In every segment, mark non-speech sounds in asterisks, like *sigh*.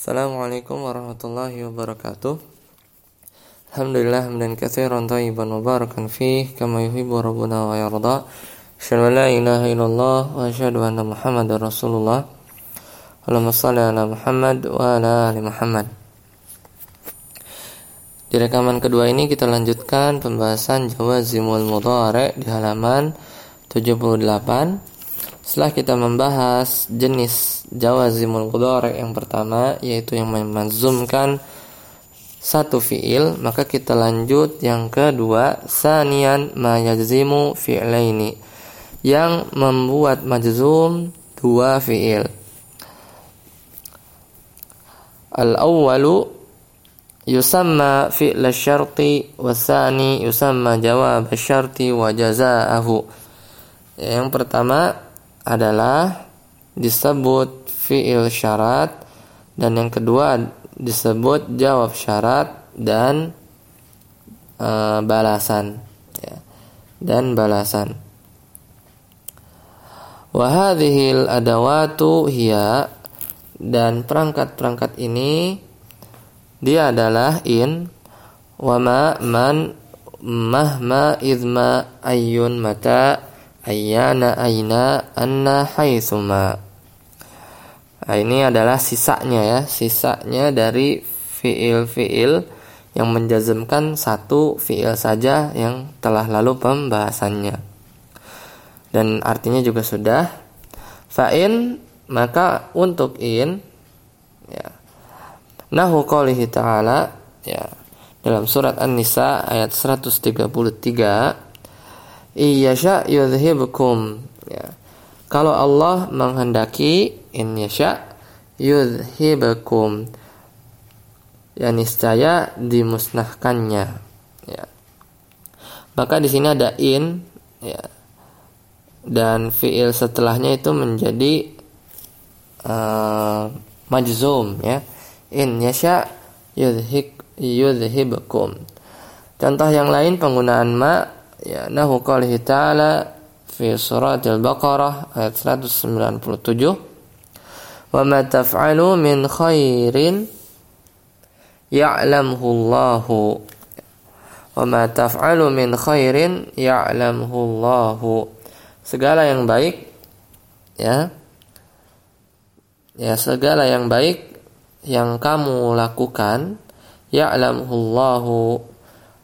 Assalamualaikum warahmatullahi wabarakatuh. Alhamdulillah hamdan katsiran thayyiban mubarakan fih kama yuhibbu rabbuna wa yarda. Asyhadu la ilaha illallah wa asyhadu anna Muhammadar Rasulullah. Allahumma shalli ala Muhammad wa ala ali Muhammad. Di rekaman kedua ini kita lanjutkan pembahasan jawazimul mudhari di halaman 78 setelah kita membahas jenis jawazimul mudhari yang pertama yaitu yang memazumkan satu fiil, maka kita lanjut yang kedua sanian mayazimu fi'laini yang membuat majzum dua fiil. Al-awwalu yusamma fi'l syarti wasani yusamma jawab syarti wa jazaahu. Yang pertama adalah disebut fiil syarat dan yang kedua disebut jawab syarat dan e, balasan ya. dan balasan wahadhil adawatu hiya dan perangkat-perangkat ini dia adalah in wama man mahma idma ayun mata ayyana aina anna haitsuma nah, ini adalah sisanya ya. Sisanya dari fiil-fiil yang menjazmkan satu fiil saja yang telah lalu pembahasannya. Dan artinya juga sudah. Fa'in maka untuk in ya. Nahu qalihi ta'ala ya. Dalam surat An-Nisa ayat 133 Iyasha yudhibukum ya. Kalau Allah menghendaki in yasha yudhibukum ya niscaya dimusnahkannya ya. Maka di sini ada in ya. Dan fiil setelahnya itu menjadi uh, majzum ya. In yasha yudhik yudhibukum. Contoh yang lain penggunaan ma ya nahu qalihi ta'ala fi surat al-Baqarah ayat 197 wa ma taf'alu min khairin ya'lamhu Allahu wa ma taf'alu min khairin ya'lamhu Allahu segala yang baik ya ya segala yang baik yang kamu lakukan ya'lamhu Allahu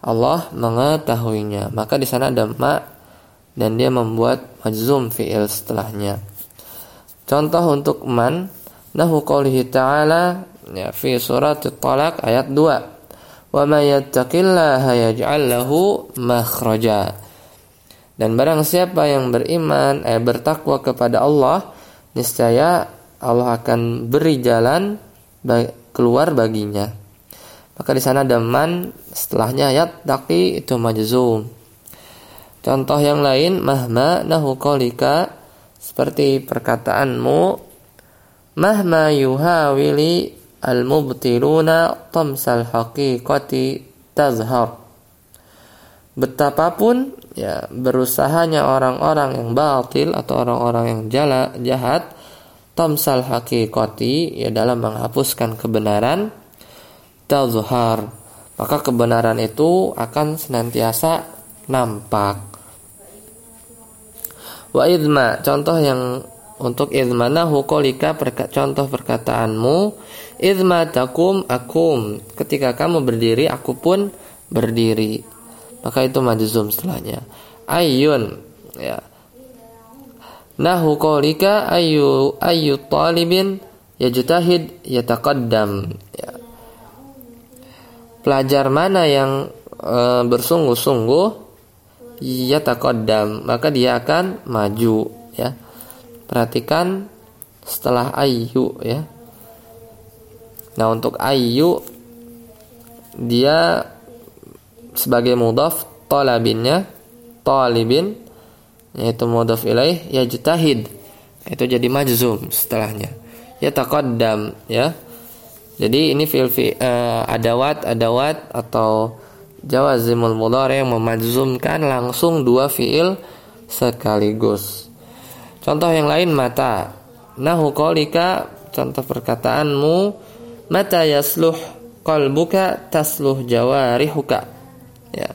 Allah mengetahuinya. Maka di sana ada ma dan dia membuat majzum fi'il setelahnya. Contoh untuk man nahu qoulihi ta'ala ya fi surat Talaq ayat 2. Wa may yattaqillaha yaj'al lahu makhraja. Dan barang siapa yang beriman eh bertakwa kepada Allah, niscaya Allah akan beri jalan keluar baginya. Maka di sana ada setelahnya ayat taki itu majzum. Contoh yang lain mahma nahu qalika seperti perkataanmu mahma yuhawili al-mubtiluna tamsal haqiqati tazhar. Betapapun ya berusahanya orang-orang yang batil atau orang-orang yang jala, jahat tamsal haqiqati ya dalam menghapuskan kebenaran tazhar maka kebenaran itu akan senantiasa nampak. Wa idma contoh yang untuk idmana hukolika perka, contoh perkataanmu. Idma takum akum. Ketika kamu berdiri aku pun berdiri. Maka itu majzum setelahnya. Ayun ya. Nahu qawlika ayu ayu talibin yajtahid yataqaddam. Ya pelajar mana yang e, bersungguh-sungguh ya takodam maka dia akan maju ya. Perhatikan setelah ayu ya. Nah untuk ayu dia sebagai mudaf talabinnya talibin yaitu mudaf ilaih ya jutahid itu jadi majzum setelahnya. Ya takodam ya jadi ini fi'il fi, uh, adawat adawat atau jawazimul mudhari yang memajzumkan langsung dua fi'il sekaligus. Contoh yang lain mata. Nahu qalika contoh perkataanmu mata yasluh qalbuka tasluh jawarihuka ya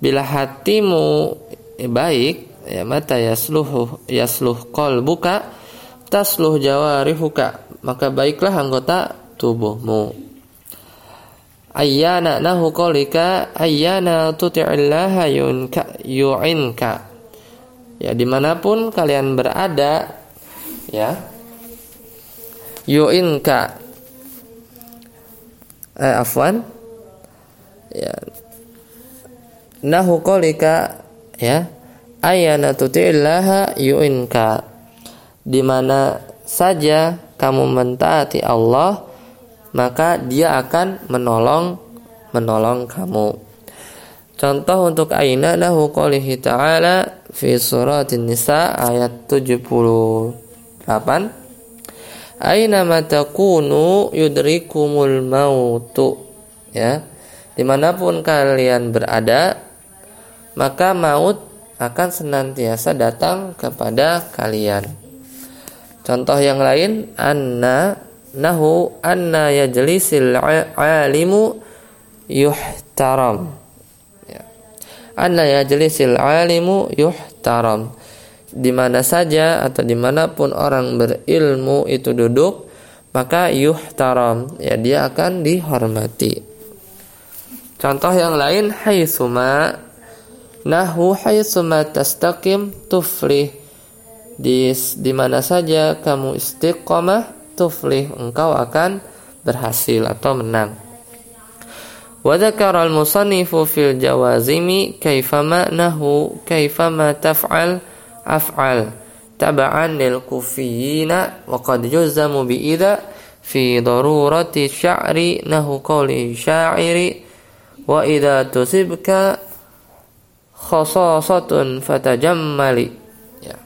bila hatimu baik ya mata yasluh yasluh qalbuka tasluh jawarihuka maka baiklah anggota tubuhmu. Ayyana nahu qalika ayyana tuti'illaha yunka yu'inka. Ya di mana pun kalian berada ya yu'inka. Eh, afwan? Ya. Nahu qalika ya ayana tuti'illaha yu'inka. Di mana saja kamu mentaati Allah maka dia akan menolong menolong kamu. Contoh untuk aina nahu qalihi ta'ala fi suratin nisa ayat 78 aina matakunu yudrikumul mautu. Ya. Di mana pun kalian berada maka maut akan senantiasa datang kepada kalian. Contoh yang lain anna nahu anna yajlisil alimu yuhtaram. Ya. anna yajlisil alimu yuhtaram. Di mana saja atau di mana pun orang berilmu itu duduk maka yuhtaram. Ya dia akan dihormati. Contoh yang lain haitsuma nahu haitsuma tastaqim tuflih. Di di mana saja kamu istiqomah tuflih engkau akan berhasil atau menang. Wa dzakara al-musannifu fil jawazimi kaifama nahu kaifama taf'al af'al tab'an lil kufiyina wa qad yuzamu bi idza fi darurati sya'ri nahu qawli sya'iri wa idza tusibka khasasatun fatajammali ya.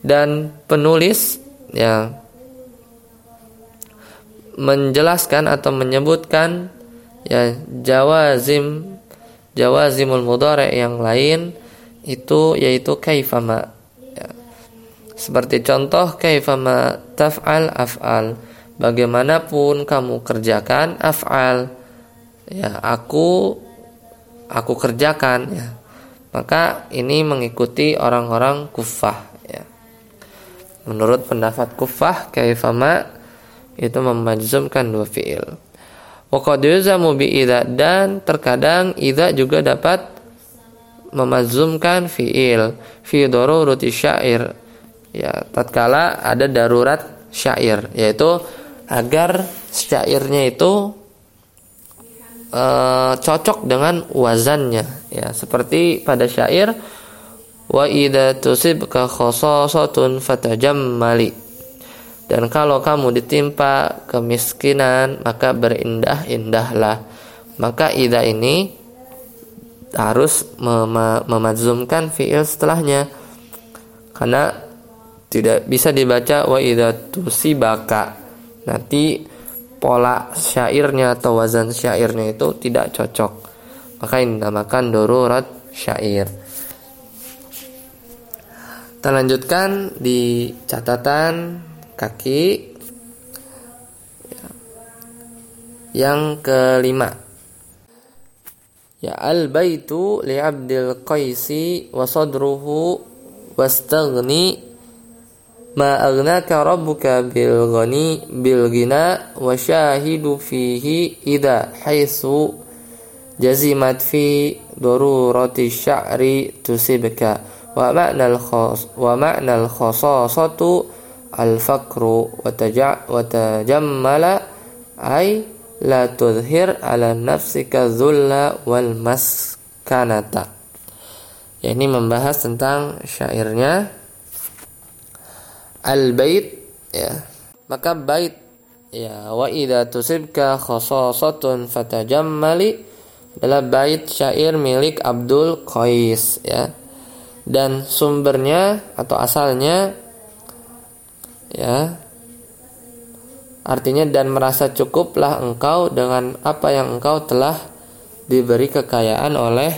dan penulis ya menjelaskan atau menyebutkan ya jawazim jawazimul mudhari yang lain itu yaitu kaifama ya. seperti contoh kaifama taf'al af'al. Bagaimanapun kamu kerjakan af'al ya aku aku kerjakan ya. Maka ini mengikuti orang-orang kufah ya. Menurut pendapat kufah kaifama itu memajzumkan dua fiil. Wa qad yuzamu bi dan terkadang idza juga dapat memazumkan fiil. Fi darurati syair. Ya tatkala ada darurat syair yaitu agar syairnya itu e, cocok dengan wazannya. Ya seperti pada syair wa idza tusibka khasasatun fatajammali dan kalau kamu ditimpa kemiskinan maka berindah-indahlah. Maka ida ini harus mem memazumkan fiil setelahnya. Karena tidak bisa dibaca wa idza tusibaka. Nanti pola syairnya atau wazan syairnya itu tidak cocok. Maka ini dinamakan darurat syair. Kita lanjutkan di catatan kaki. Yang kelima. Ya al baitu li abdil qaisi wa sadruhu wastaghni ma aghnaka rabbuka bil ghani bil ghina wa syahidu fihi idza haitsu jazimat fi darurati sya'ri tusibka wa ma'na al khas wa ma'na al khasasatu al faqru wa taja wa tajammala ay la tudhir ala nafsika dhulla wal maskanata. Ya ini membahas tentang syairnya. Al bait ya. Maka bait ya wa idza tusibka khasasatun fatajammali adalah bait syair milik Abdul Qais ya. Dan sumbernya atau asalnya ya. Artinya dan merasa cukuplah engkau dengan apa yang engkau telah diberi kekayaan oleh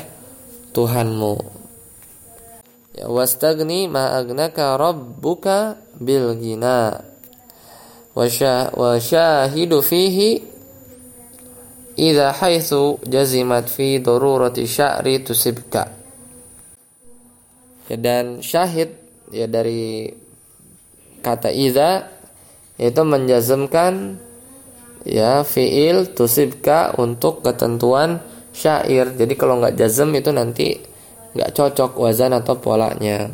Tuhanmu. Ya wastagni ma agnaka rabbuka bil gina wa syahidu fihi idza haitsu jazimat fi darurati sya'ri tusibka. Ya, dan syahid ya dari kata idza itu menjazmkan ya fiil tusibka untuk ketentuan syair jadi kalau nggak jazm itu nanti nggak cocok wazan atau polanya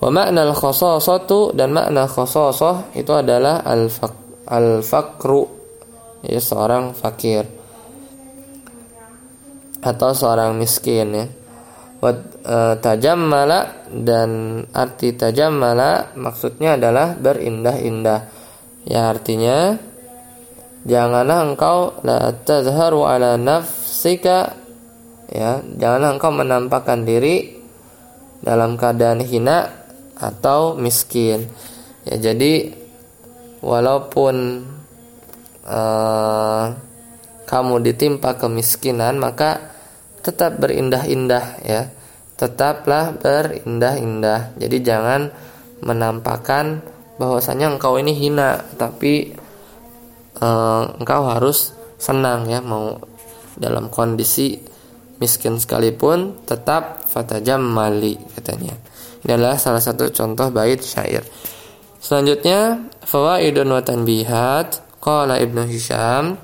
Wa makna al-khasasatu dan makna khasasah itu adalah al-faq al-faqru ya seorang fakir atau seorang miskin ya. Wa e, tajammala dan arti tajammala maksudnya adalah berindah-indah. Ya artinya janganlah engkau la tazharu ala nafsika ya janganlah engkau menampakkan diri dalam keadaan hina atau miskin. Ya jadi walaupun uh, kamu ditimpa kemiskinan maka tetap berindah-indah ya. Tetaplah berindah-indah. Jadi jangan menampakkan bahwasanya engkau ini hina, tapi uh, engkau harus senang ya mau dalam kondisi miskin sekalipun tetap fatajam mali katanya. Ini adalah salah satu contoh bait syair. Selanjutnya, fawaidun wa tanbihat. Qala Ibnu Hisham,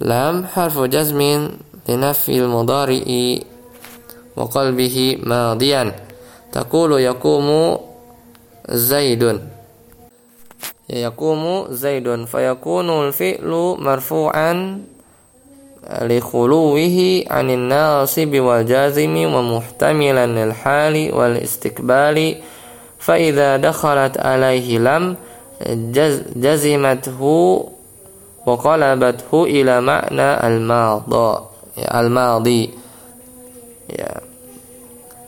lam harfu jazmin لنفي المضارع وقلبه ماضيا. تقول يقوم زيد. يقوم زيد. فيكون الفعل مرفوعا لخلوه عن الناصب والجازم ومحتملا للحال والاستقبال. فإذا دخلت عليه لم جزمته وقلبته إلى معنى الماضي ya, al maldi ya.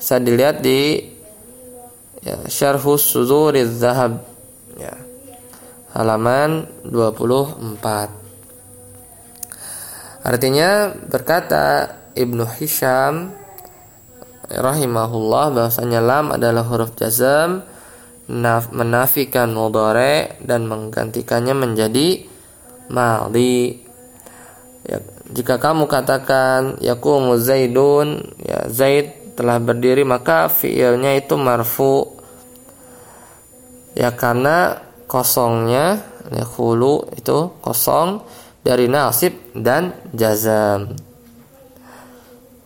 Bisa dilihat di ya, syarhus suduriz zahab. Ya. Halaman 24 artinya berkata Ibnu Hisham rahimahullah bahwasanya lam adalah huruf jazam menafikan mudhari dan menggantikannya menjadi maldi. Jika kamu katakan yakumu zaidun ya zaid telah berdiri maka fiilnya itu marfu. Ya karena kosongnya ya hulu itu kosong dari nasib dan jazam.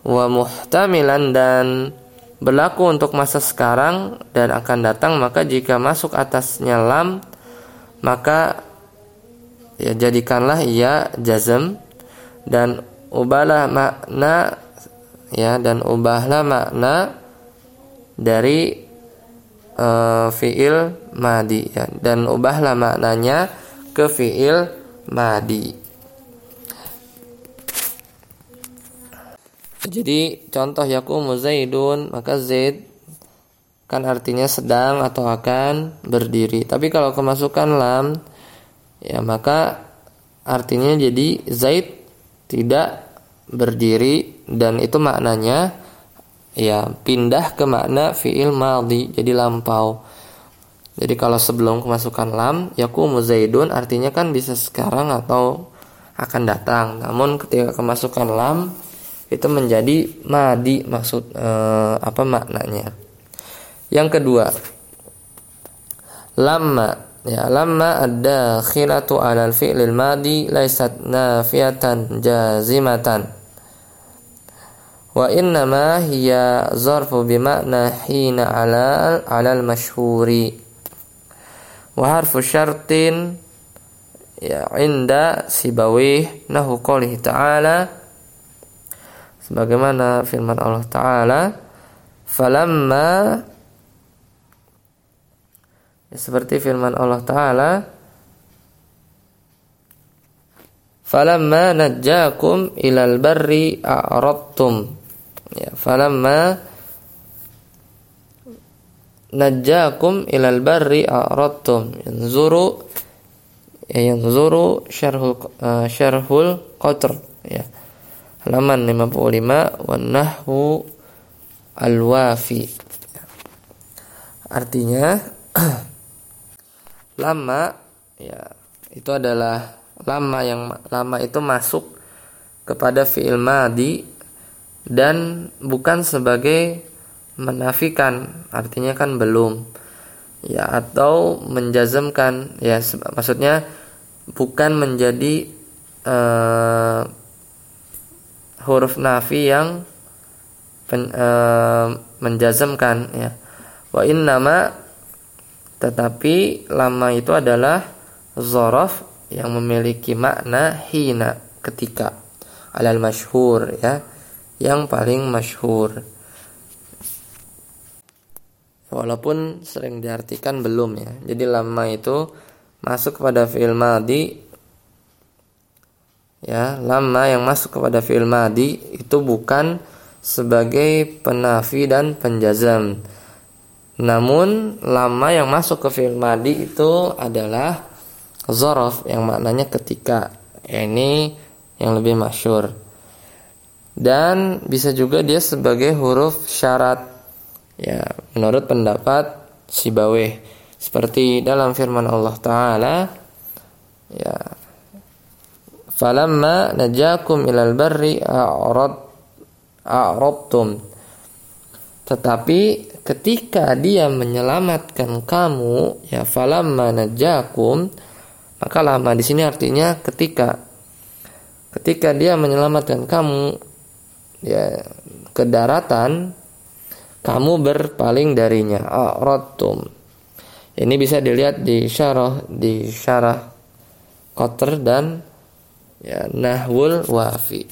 Wa muhtamilan dan berlaku untuk masa sekarang dan akan datang maka jika masuk atasnya lam maka ya jadikanlah ia jazam dan ubahlah makna ya dan ubahlah makna dari uh, fiil madi ya dan ubahlah maknanya ke fiil madi Jadi contoh yakumu zaidun maka zaid kan artinya sedang atau akan berdiri. Tapi kalau kemasukan lam ya maka artinya jadi zaid tidak berdiri dan itu maknanya ya pindah ke makna fiil maldi jadi lampau. Jadi kalau sebelum kemasukan lam yakumu zaidun artinya kan bisa sekarang atau akan datang. Namun ketika kemasukan lam itu menjadi madi maksud eh, apa maknanya. Yang kedua, lama ya lama ada khilatu alal fi'lil madi laisat nafiyatan jazimatan. Wa innama hiya zarfu bimakna hina alal alal mashhuri. Wa harfu syartin ya inda sibawih nahu qalihi ta'ala. Sebagaimana firman Allah taala falamma seperti firman Allah taala falamma najjakum ilal barri a'radtum. Ya falamma najjakum ilal barri a'radtum. Yanzuru ya yanzuru syarhul uh, syarhul qatr. Ya halaman 55 wan nahwu al-wafi. Artinya *clears throat* lama ya itu adalah lama yang lama itu masuk kepada fi'il madi dan bukan sebagai menafikan artinya kan belum. Ya atau menjazmkan ya maksudnya bukan menjadi uh, huruf nafi yang pen, uh, menjazmkan ya. Wa nama tetapi lama itu adalah zorof yang memiliki makna hina ketika. Alal masyhur ya. Yang paling masyhur. Walaupun sering diartikan belum ya. Jadi lama itu masuk kepada fi'il madi. Ya lama yang masuk kepada fi'il madi itu bukan sebagai penafi dan penjazam namun lama yang masuk ke fi'il madi itu adalah zorof yang maknanya ketika. Ini yang lebih masyur. Dan bisa juga dia sebagai huruf syarat. Ya, menurut pendapat Sibaweh. Seperti dalam firman Allah Ta'ala. Ya. Falamma najakum ilal barri a'rad a'radtum. Tetapi ketika dia menyelamatkan kamu ya falamma najakum maka lama di sini artinya ketika. Ketika dia menyelamatkan kamu ya ke daratan kamu berpaling darinya. A'radtum. Ini bisa dilihat di syarah di syarah kotor dan ya nahwul wafi.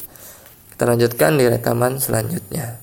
Kita lanjutkan di rekaman selanjutnya